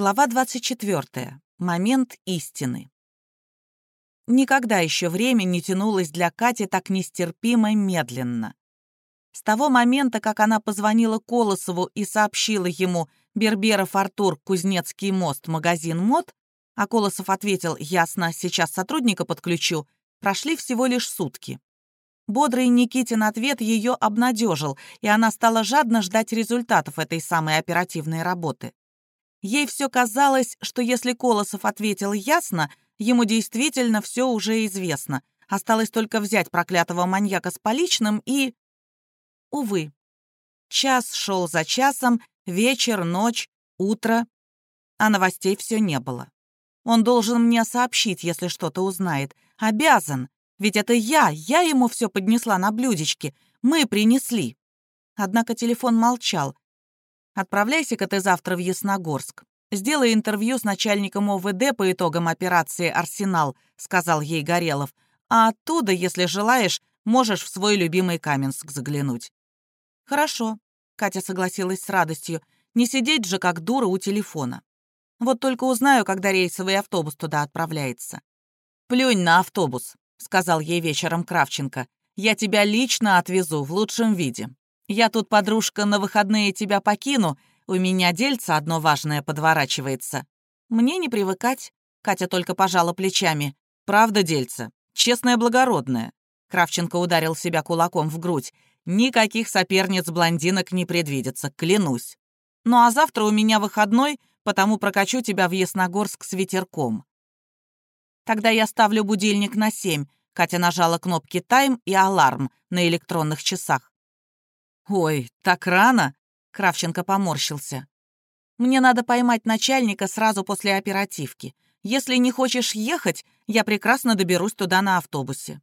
Глава 24. Момент истины. Никогда еще время не тянулось для Кати так нестерпимо медленно. С того момента, как она позвонила Колосову и сообщила ему «Берберов Артур, Кузнецкий мост, магазин мод», а Колосов ответил «Ясно, сейчас сотрудника подключу», прошли всего лишь сутки. Бодрый Никитин ответ ее обнадежил, и она стала жадно ждать результатов этой самой оперативной работы. Ей все казалось, что если Колосов ответил ясно, ему действительно все уже известно. Осталось только взять проклятого маньяка с поличным и... Увы. Час шел за часом, вечер, ночь, утро, а новостей все не было. Он должен мне сообщить, если что-то узнает. Обязан. Ведь это я, я ему все поднесла на блюдечке. Мы принесли. Однако телефон молчал, Отправляйся-ка ты завтра в Ясногорск. Сделай интервью с начальником ОВД по итогам операции «Арсенал», — сказал ей Горелов. А оттуда, если желаешь, можешь в свой любимый Каменск заглянуть. Хорошо, Катя согласилась с радостью. Не сидеть же как дура у телефона. Вот только узнаю, когда рейсовый автобус туда отправляется. «Плюнь на автобус», — сказал ей вечером Кравченко. «Я тебя лично отвезу в лучшем виде. Я тут, подружка, на выходные тебя покину, у меня дельце одно важное подворачивается. Мне не привыкать, Катя только пожала плечами. Правда, дельце, честное благородное. Кравченко ударил себя кулаком в грудь. Никаких соперниц-блондинок не предвидится, клянусь. Ну а завтра у меня выходной, потому прокачу тебя в Ясногорск с ветерком. Тогда я ставлю будильник на семь. Катя нажала кнопки «Тайм» и «Аларм» на электронных часах. «Ой, так рано?» — Кравченко поморщился. «Мне надо поймать начальника сразу после оперативки. Если не хочешь ехать, я прекрасно доберусь туда на автобусе».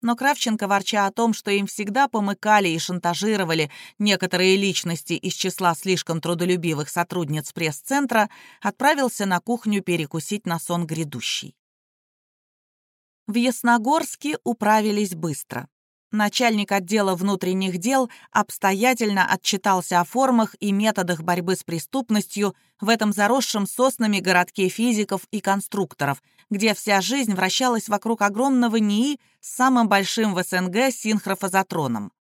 Но Кравченко, ворча о том, что им всегда помыкали и шантажировали некоторые личности из числа слишком трудолюбивых сотрудниц пресс-центра, отправился на кухню перекусить на сон грядущий. В Ясногорске управились быстро. Начальник отдела внутренних дел обстоятельно отчитался о формах и методах борьбы с преступностью в этом заросшем соснами городке физиков и конструкторов, где вся жизнь вращалась вокруг огромного НИИ с самым большим в СНГ синхрофазотроном.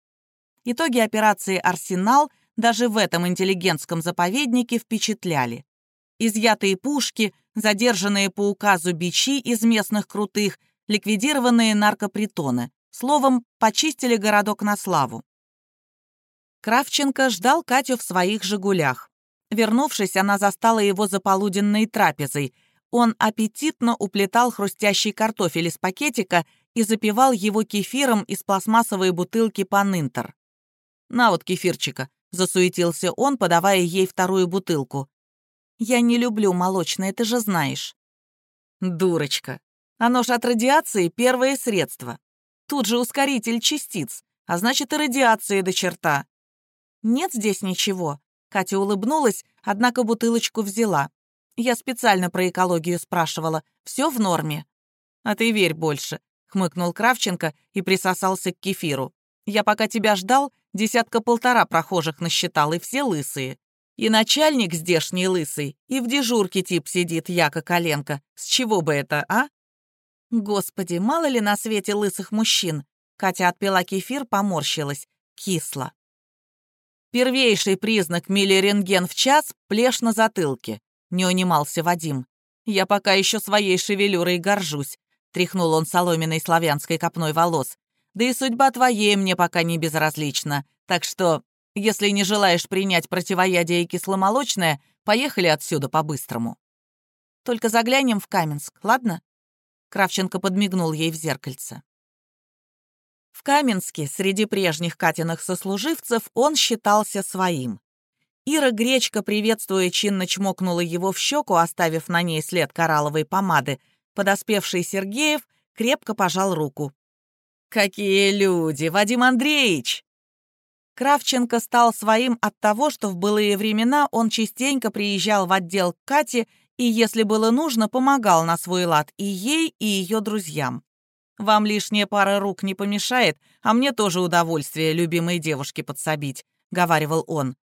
Итоги операции «Арсенал» даже в этом интеллигентском заповеднике впечатляли. Изъятые пушки, задержанные по указу бичи из местных крутых, ликвидированные наркопритоны. Словом, почистили городок на славу. Кравченко ждал Катю в своих «Жигулях». Вернувшись, она застала его за полуденной трапезой. Он аппетитно уплетал хрустящий картофель из пакетика и запивал его кефиром из пластмассовой бутылки «Панинтер». «На вот кефирчика», — засуетился он, подавая ей вторую бутылку. «Я не люблю молочное, ты же знаешь». «Дурочка. Оно ж от радиации первое средство. Тут же ускоритель частиц, а значит и радиация до черта. Нет здесь ничего. Катя улыбнулась, однако бутылочку взяла. Я специально про экологию спрашивала. Все в норме. А ты верь больше, хмыкнул Кравченко и присосался к кефиру. Я пока тебя ждал, десятка-полтора прохожих насчитал, и все лысые. И начальник здешний лысый, и в дежурке тип сидит, Яко Коленко. С чего бы это, а? Господи, мало ли на свете лысых мужчин. Катя отпила кефир, поморщилась. Кисло. Первейший признак миллирентген в час — плешь на затылке. Не унимался Вадим. Я пока еще своей шевелюрой горжусь. Тряхнул он соломенной славянской копной волос. Да и судьба твоей мне пока не безразлична. Так что, если не желаешь принять противоядие кисломолочное, поехали отсюда по-быстрому. Только заглянем в Каменск, ладно? Кравченко подмигнул ей в зеркальце. В Каменске среди прежних Катиных сослуживцев он считался своим. Ира Гречка, приветствуя, чинно чмокнула его в щеку, оставив на ней след коралловой помады. Подоспевший Сергеев крепко пожал руку. «Какие люди! Вадим Андреевич!» Кравченко стал своим от того, что в былые времена он частенько приезжал в отдел к Кате и, если было нужно, помогал на свой лад и ей, и ее друзьям. Вам лишняя пара рук не помешает, а мне тоже удовольствие любимой девушке подсобить», — говаривал он.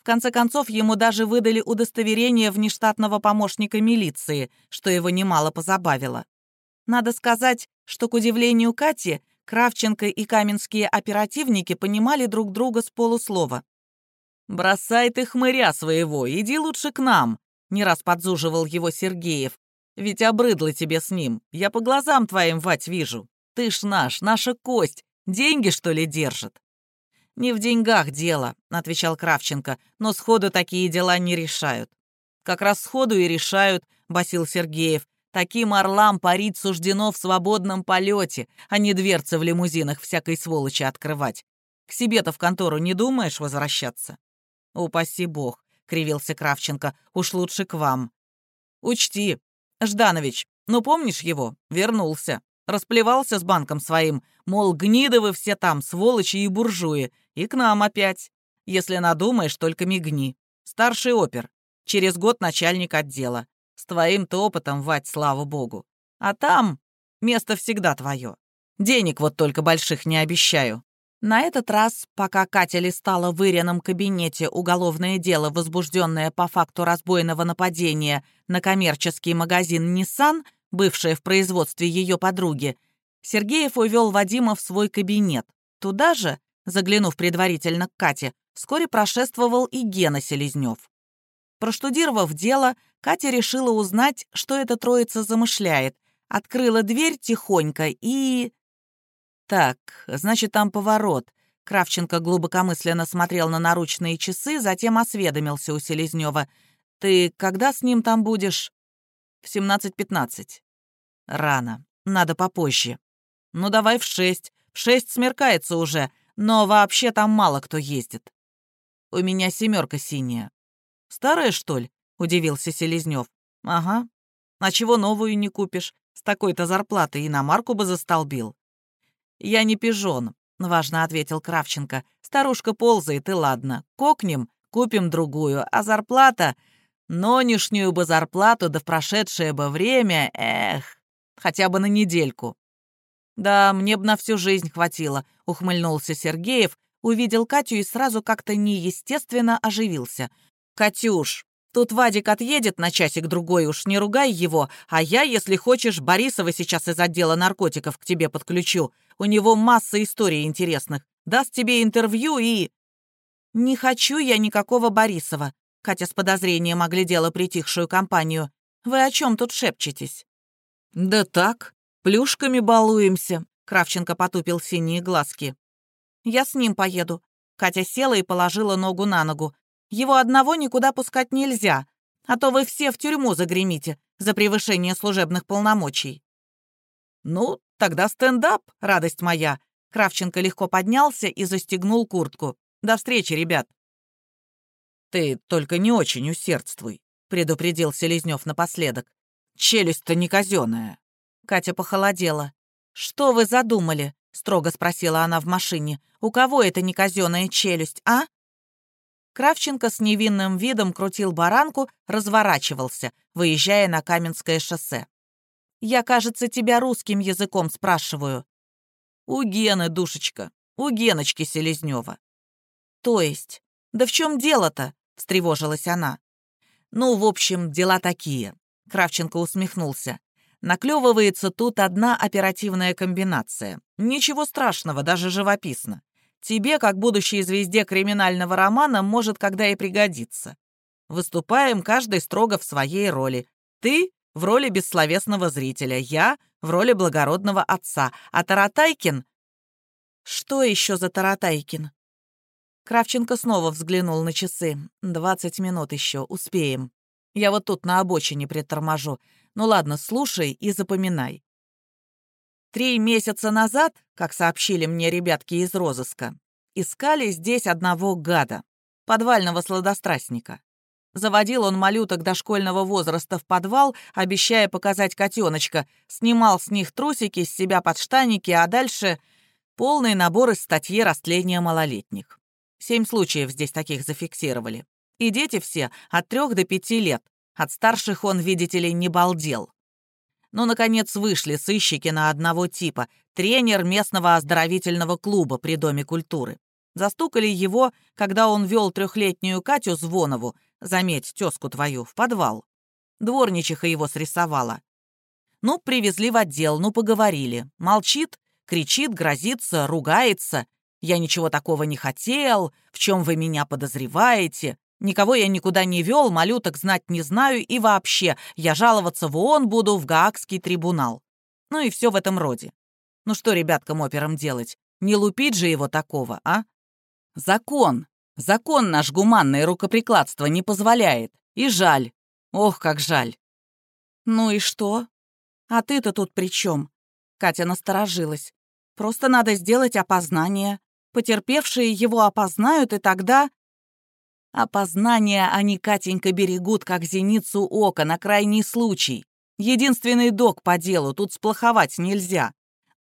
В конце концов, ему даже выдали удостоверение внештатного помощника милиции, что его немало позабавило. Надо сказать, что, к удивлению Кати, Кравченко и каменские оперативники понимали друг друга с полуслова. «Бросай ты хмыря своего, иди лучше к нам», — не раз подзуживал его Сергеев. «Ведь обрыдло тебе с ним, я по глазам твоим, Вать, вижу. Ты ж наш, наша кость, деньги, что ли, держит?» «Не в деньгах дело», — отвечал Кравченко, «но сходу такие дела не решают». «Как раз сходу и решают», — басил Сергеев. «Таким орлам парить суждено в свободном полете, а не дверцы в лимузинах всякой сволочи открывать. К себе-то в контору не думаешь возвращаться?» «Упаси бог», — кривился Кравченко, — «уж лучше к вам». «Учти, Жданович, ну помнишь его? Вернулся. Расплевался с банком своим, мол, гниды вы все там, сволочи и буржуи, и к нам опять. Если надумаешь, только мигни. Старший опер. Через год начальник отдела. С твоим-то опытом, Вать, слава богу. А там место всегда твое. Денег вот только больших не обещаю. На этот раз, пока Катя листала в Ирином кабинете уголовное дело, возбужденное по факту разбойного нападения на коммерческий магазин «Ниссан», бывшее в производстве ее подруги, Сергеев увел Вадима в свой кабинет. Туда же, заглянув предварительно к Кате, вскоре прошествовал и Гена Селезнев. Проштудировав дело, Катя решила узнать, что эта троица замышляет, открыла дверь тихонько и... «Так, значит, там поворот». Кравченко глубокомысленно смотрел на наручные часы, затем осведомился у Селезнева. «Ты когда с ним там будешь?» «В 17.15». «Рано. Надо попозже». «Ну, давай в шесть. В шесть смеркается уже, но вообще там мало кто ездит». «У меня семерка синяя». «Старая, что ли?» — удивился Селезнев. «Ага. А чего новую не купишь? С такой-то зарплатой иномарку бы застолбил». «Я не пижон», — важно ответил Кравченко. «Старушка ползает, и ладно. Кокнем, купим другую, а зарплата... Нонешнюю бы зарплату, да в прошедшее бы время, эх, хотя бы на недельку». «Да, мне б на всю жизнь хватило», — ухмыльнулся Сергеев, увидел Катю и сразу как-то неестественно оживился. «Катюш, Тут Вадик отъедет на часик-другой, уж не ругай его, а я, если хочешь, Борисова сейчас из отдела наркотиков к тебе подключу. У него масса историй интересных. Даст тебе интервью и...» «Не хочу я никакого Борисова», — Катя с подозрением оглядела притихшую компанию. «Вы о чем тут шепчетесь?» «Да так, плюшками балуемся», — Кравченко потупил синие глазки. «Я с ним поеду». Катя села и положила ногу на ногу. Его одного никуда пускать нельзя, а то вы все в тюрьму загремите за превышение служебных полномочий». «Ну, тогда стендап, радость моя!» Кравченко легко поднялся и застегнул куртку. «До встречи, ребят!» «Ты только не очень усердствуй», — предупредил Селезнев напоследок. «Челюсть-то не казенная». Катя похолодела. «Что вы задумали?» — строго спросила она в машине. «У кого это не казенная челюсть, а?» Кравченко с невинным видом крутил баранку, разворачивался, выезжая на Каменское шоссе. «Я, кажется, тебя русским языком спрашиваю». «У Гены, душечка, у Геночки Селезнева». «То есть? Да в чем дело-то?» — встревожилась она. «Ну, в общем, дела такие», — Кравченко усмехнулся. «Наклевывается тут одна оперативная комбинация. Ничего страшного, даже живописно. Тебе, как будущей звезде криминального романа, может когда и пригодиться. Выступаем каждый строго в своей роли. Ты в роли бессловесного зрителя, я в роли благородного отца, а Таратайкин... Что еще за Таратайкин? Кравченко снова взглянул на часы. «Двадцать минут еще, успеем. Я вот тут на обочине приторможу. Ну ладно, слушай и запоминай. Три месяца назад, как сообщили мне ребятки из розыска, искали здесь одного гада, подвального сладострастника. Заводил он малюток дошкольного возраста в подвал, обещая показать котеночка, снимал с них трусики, с себя подштаники, а дальше полный набор из статьи растления малолетних. Семь случаев здесь таких зафиксировали. И дети все от трех до пяти лет. От старших он, видите ли, не балдел. Но, наконец, вышли сыщики на одного типа — тренер местного оздоровительного клуба при Доме культуры. Застукали его, когда он вел трехлетнюю Катю Звонову, заметь, тезку твою, в подвал. Дворничиха его срисовала. Ну, привезли в отдел, ну, поговорили. Молчит, кричит, грозится, ругается. Я ничего такого не хотел, в чем вы меня подозреваете. Никого я никуда не вел, малюток знать не знаю, и вообще, я жаловаться в ООН буду в Гаагский трибунал. Ну и все в этом роде. Ну что ребяткам операм делать? Не лупить же его такого, а? Закон. Закон наш гуманное рукоприкладство не позволяет. И жаль. Ох, как жаль. Ну и что? А ты-то тут при чем? Катя насторожилась. Просто надо сделать опознание. Потерпевшие его опознают, и тогда... Опознание они, Катенька, берегут, как зеницу ока, на крайний случай. Единственный док по делу, тут сплоховать нельзя.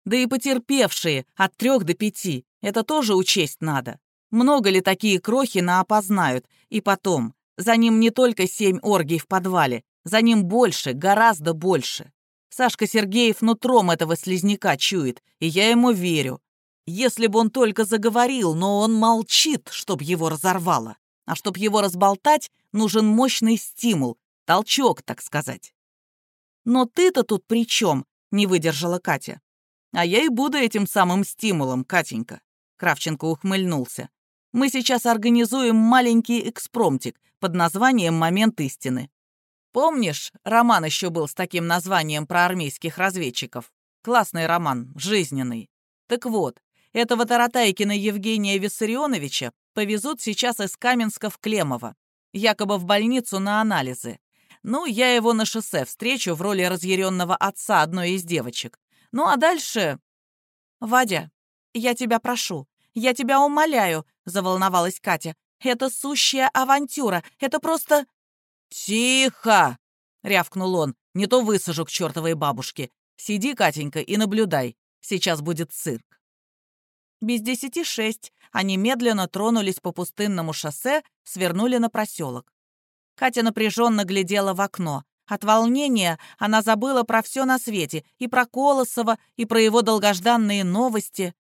Да и потерпевшие от трех до пяти, это тоже учесть надо. Много ли такие крохи на опознают? И потом, за ним не только семь оргий в подвале, за ним больше, гораздо больше. Сашка Сергеев нутром этого слизняка чует, и я ему верю. Если бы он только заговорил, но он молчит, чтоб его разорвало. А чтоб его разболтать, нужен мощный стимул, толчок, так сказать. «Но ты-то тут при чем?» — не выдержала Катя. «А я и буду этим самым стимулом, Катенька», — Кравченко ухмыльнулся. «Мы сейчас организуем маленький экспромтик под названием «Момент истины». Помнишь, роман еще был с таким названием про армейских разведчиков? Классный роман, жизненный. Так вот, этого Таратайкина Евгения Виссарионовича повезут сейчас из Каменска в Клемово, якобы в больницу на анализы. Ну, я его на шоссе встречу в роли разъяренного отца одной из девочек. Ну, а дальше... «Вадя, я тебя прошу, я тебя умоляю», — заволновалась Катя. «Это сущая авантюра, это просто...» «Тихо!» — рявкнул он. «Не то высажу к чертовой бабушке. Сиди, Катенька, и наблюдай. Сейчас будет цирк». Без десяти шесть они медленно тронулись по пустынному шоссе, свернули на проселок. Катя напряженно глядела в окно. От волнения она забыла про все на свете, и про Колосова, и про его долгожданные новости.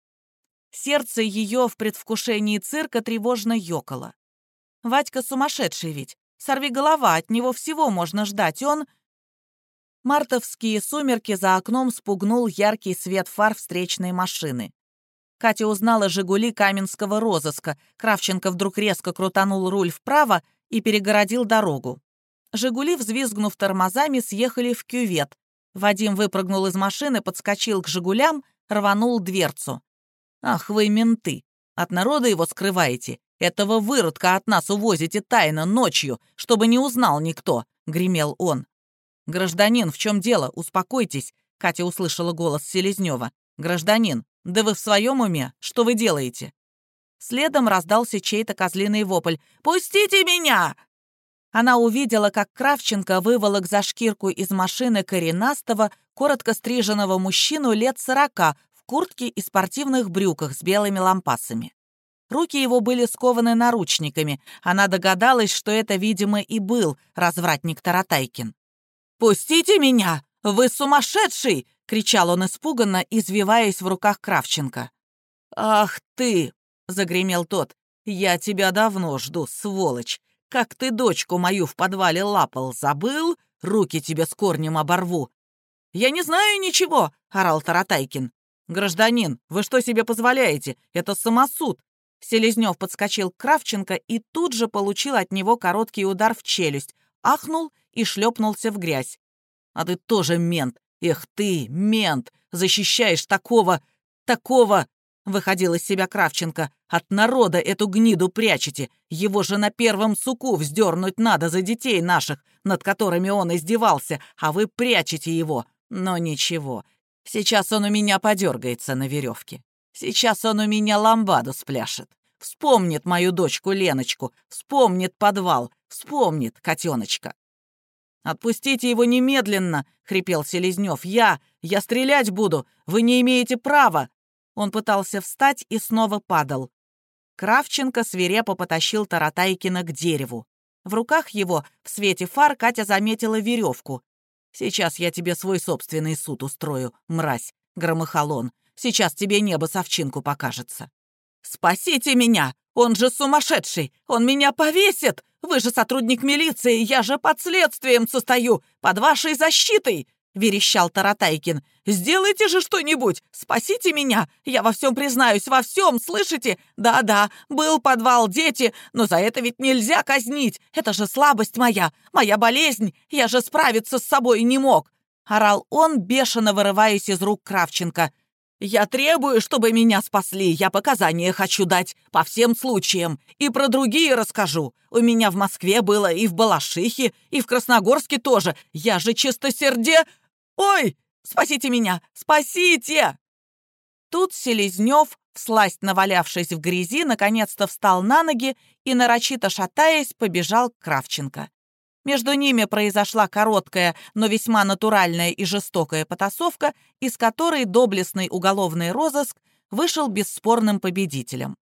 Сердце ее в предвкушении цирка тревожно ёкало. Вадька сумасшедший ведь. Сорви голова, от него всего можно ждать. Он... Мартовские сумерки за окном спугнул яркий свет фар встречной машины. Катя узнала «Жигули» Каменского розыска. Кравченко вдруг резко крутанул руль вправо и перегородил дорогу. «Жигули», взвизгнув тормозами, съехали в кювет. Вадим выпрыгнул из машины, подскочил к «Жигулям», рванул дверцу. «Ах вы, менты! От народа его скрываете. Этого выродка от нас увозите тайно ночью, чтобы не узнал никто», — гремел он. «Гражданин, в чем дело? Успокойтесь», — Катя услышала голос Селезнева. «Гражданин, да вы в своем уме? Что вы делаете?» Следом раздался чей-то козлиный вопль. «Пустите меня!» Она увидела, как Кравченко выволок за шкирку из машины коренастого, коротко стриженного мужчину лет сорока куртке и спортивных брюках с белыми лампасами. Руки его были скованы наручниками. Она догадалась, что это, видимо, и был развратник Таратайкин. «Пустите меня! Вы сумасшедший!» — кричал он испуганно, извиваясь в руках Кравченко. «Ах ты!» — загремел тот. «Я тебя давно жду, сволочь! Как ты дочку мою в подвале лапал, забыл? Руки тебе с корнем оборву!» «Я не знаю ничего!» — орал Таратайкин. «Гражданин, вы что себе позволяете? Это самосуд. Селезнев подскочил к Кравченко и тут же получил от него короткий удар в челюсть, ахнул и шлепнулся в грязь. «А ты тоже мент! Эх ты, мент! Защищаешь такого... такого...» Выходил из себя Кравченко. «От народа эту гниду прячете. Его же на первом суку вздернуть надо за детей наших, над которыми он издевался, а вы прячете его. Но ничего, сейчас он у меня подергается на веревке. Сейчас он у меня ламбаду спляшет. Вспомнит мою дочку Леночку, вспомнит подвал, вспомнит котеночка. «Отпустите его немедленно!» — хрипел Селезнев. «Я! Я стрелять буду! Вы не имеете права!» Он пытался встать и снова падал. Кравченко свирепо потащил Таратайкина к дереву. В руках его, в свете фар, Катя заметила веревку. «Сейчас я тебе свой собственный суд устрою, мразь!» — громыхал он. Сейчас тебе небо совчинку покажется». «Спасите меня! Он же сумасшедший! Он меня повесит! Вы же сотрудник милиции, я же под следствием состою, под вашей защитой!» — верещал Таратайкин. «Сделайте же что-нибудь! Спасите меня! Я во всем признаюсь, во всем, слышите? Да-да, был подвал, дети, но за это ведь нельзя казнить! Это же слабость моя, моя болезнь! Я же справиться с собой не мог!» Орал он, бешено вырываясь из рук Кравченко. «Я требую, чтобы меня спасли. Я показания хочу дать по всем случаям. И про другие расскажу. У меня в Москве было и в Балашихе, и в Красногорске тоже. Я же чистосерде... Ой, спасите меня! Спасите!» Тут Селезнев, всласть навалявшись в грязи, наконец-то встал на ноги и, нарочито шатаясь, побежал к Кравченко. Между ними произошла короткая, но весьма натуральная и жестокая потасовка, из которой доблестный уголовный розыск вышел бесспорным победителем.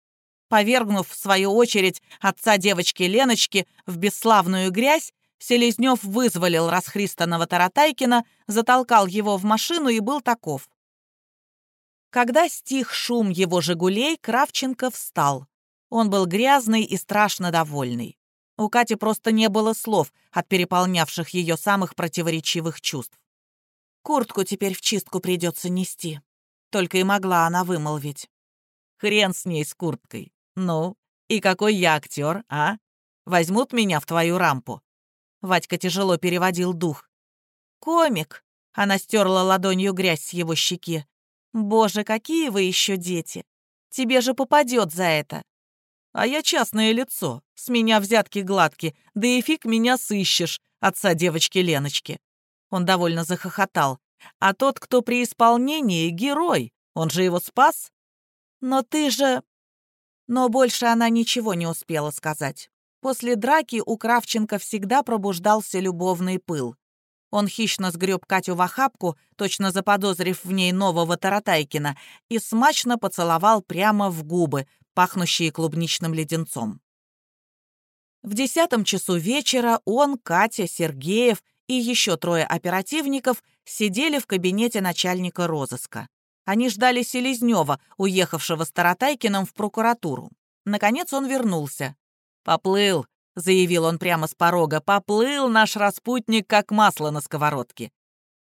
Повергнув, в свою очередь, отца девочки Леночки в бесславную грязь, Селезнев вызволил расхристанного Таратайкина, затолкал его в машину и был таков. Когда стих шум его «Жигулей», Кравченко встал. Он был грязный и страшно довольный. У Кати просто не было слов от переполнявших ее самых противоречивых чувств. «Куртку теперь в чистку придется нести», — только и могла она вымолвить. «Хрен с ней, с курткой. Ну, и какой я актер, а? Возьмут меня в твою рампу?» Вадька тяжело переводил дух. «Комик!» — она стерла ладонью грязь с его щеки. «Боже, какие вы еще дети! Тебе же попадет за это!» А я частное лицо, с меня взятки гладки, да и фиг меня сыщешь, отца девочки Леночки». Он довольно захохотал. «А тот, кто при исполнении, герой, он же его спас?» «Но ты же...» Но больше она ничего не успела сказать. После драки у Кравченко всегда пробуждался любовный пыл. Он хищно сгреб Катю в охапку, точно заподозрив в ней нового Таратайкина, и смачно поцеловал прямо в губы, пахнущие клубничным леденцом. В десятом часу вечера он, Катя, Сергеев и еще трое оперативников сидели в кабинете начальника розыска. Они ждали Селезнева, уехавшего с Таратайкиным в прокуратуру. Наконец он вернулся. «Поплыл», — заявил он прямо с порога, «поплыл наш распутник, как масло на сковородке.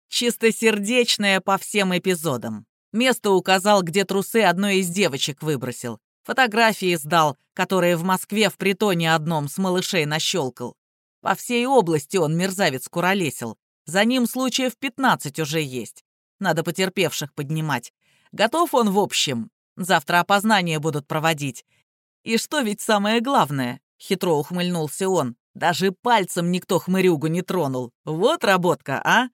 Чистосердечное по всем эпизодам. Место указал, где трусы одной из девочек выбросил. Фотографии сдал, которые в Москве в притоне одном с малышей нащелкал. По всей области он мерзавец куролесил. За ним случаев 15 уже есть. Надо потерпевших поднимать. Готов он в общем. Завтра опознание будут проводить. И что ведь самое главное, хитро ухмыльнулся он, даже пальцем никто хмырюгу не тронул. Вот работка, а?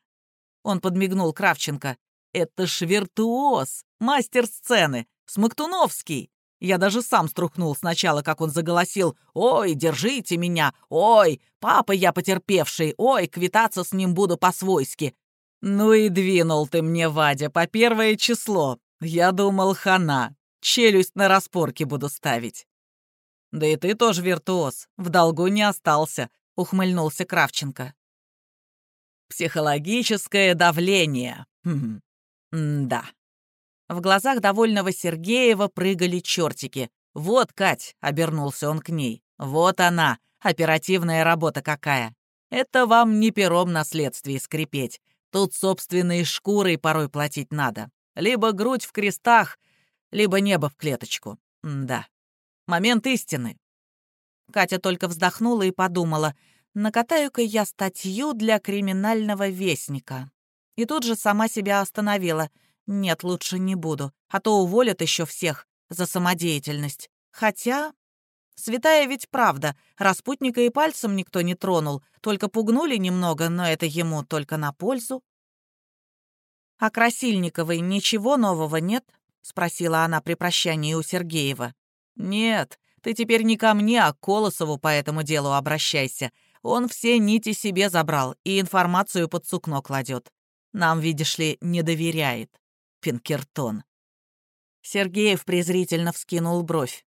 Он подмигнул Кравченко. Это ж виртуоз, мастер сцены, Смоктуновский. Я даже сам струхнул сначала, как он заголосил «Ой, держите меня! Ой, папа я потерпевший! Ой, квитаться с ним буду по-свойски!» «Ну и двинул ты мне, Вадя, по первое число. Я думал, хана. Челюсть на распорке буду ставить». «Да и ты тоже виртуоз. В долгу не остался», — ухмыльнулся Кравченко. «Психологическое давление. Хм. да». В глазах довольного Сергеева прыгали чертики. «Вот, Кать!» — обернулся он к ней. «Вот она! Оперативная работа какая! Это вам не пером на следствии скрипеть. Тут собственной шкурой порой платить надо. Либо грудь в крестах, либо небо в клеточку. М да. Момент истины». Катя только вздохнула и подумала, накатаю-ка я статью для криминального вестника. И тут же сама себя остановила — нет, лучше не буду, а то уволят еще всех за самодеятельность. Хотя... Святая ведь правда, распутника и пальцем никто не тронул, только пугнули немного, но это ему только на пользу. «А Красильниковой ничего нового нет?» — спросила она при прощании у Сергеева. «Нет, ты теперь не ко мне, а к Колосову по этому делу обращайся. Он все нити себе забрал и информацию под сукно кладет. Нам, видишь ли, не доверяет». Пинкертон. Сергеев презрительно вскинул бровь.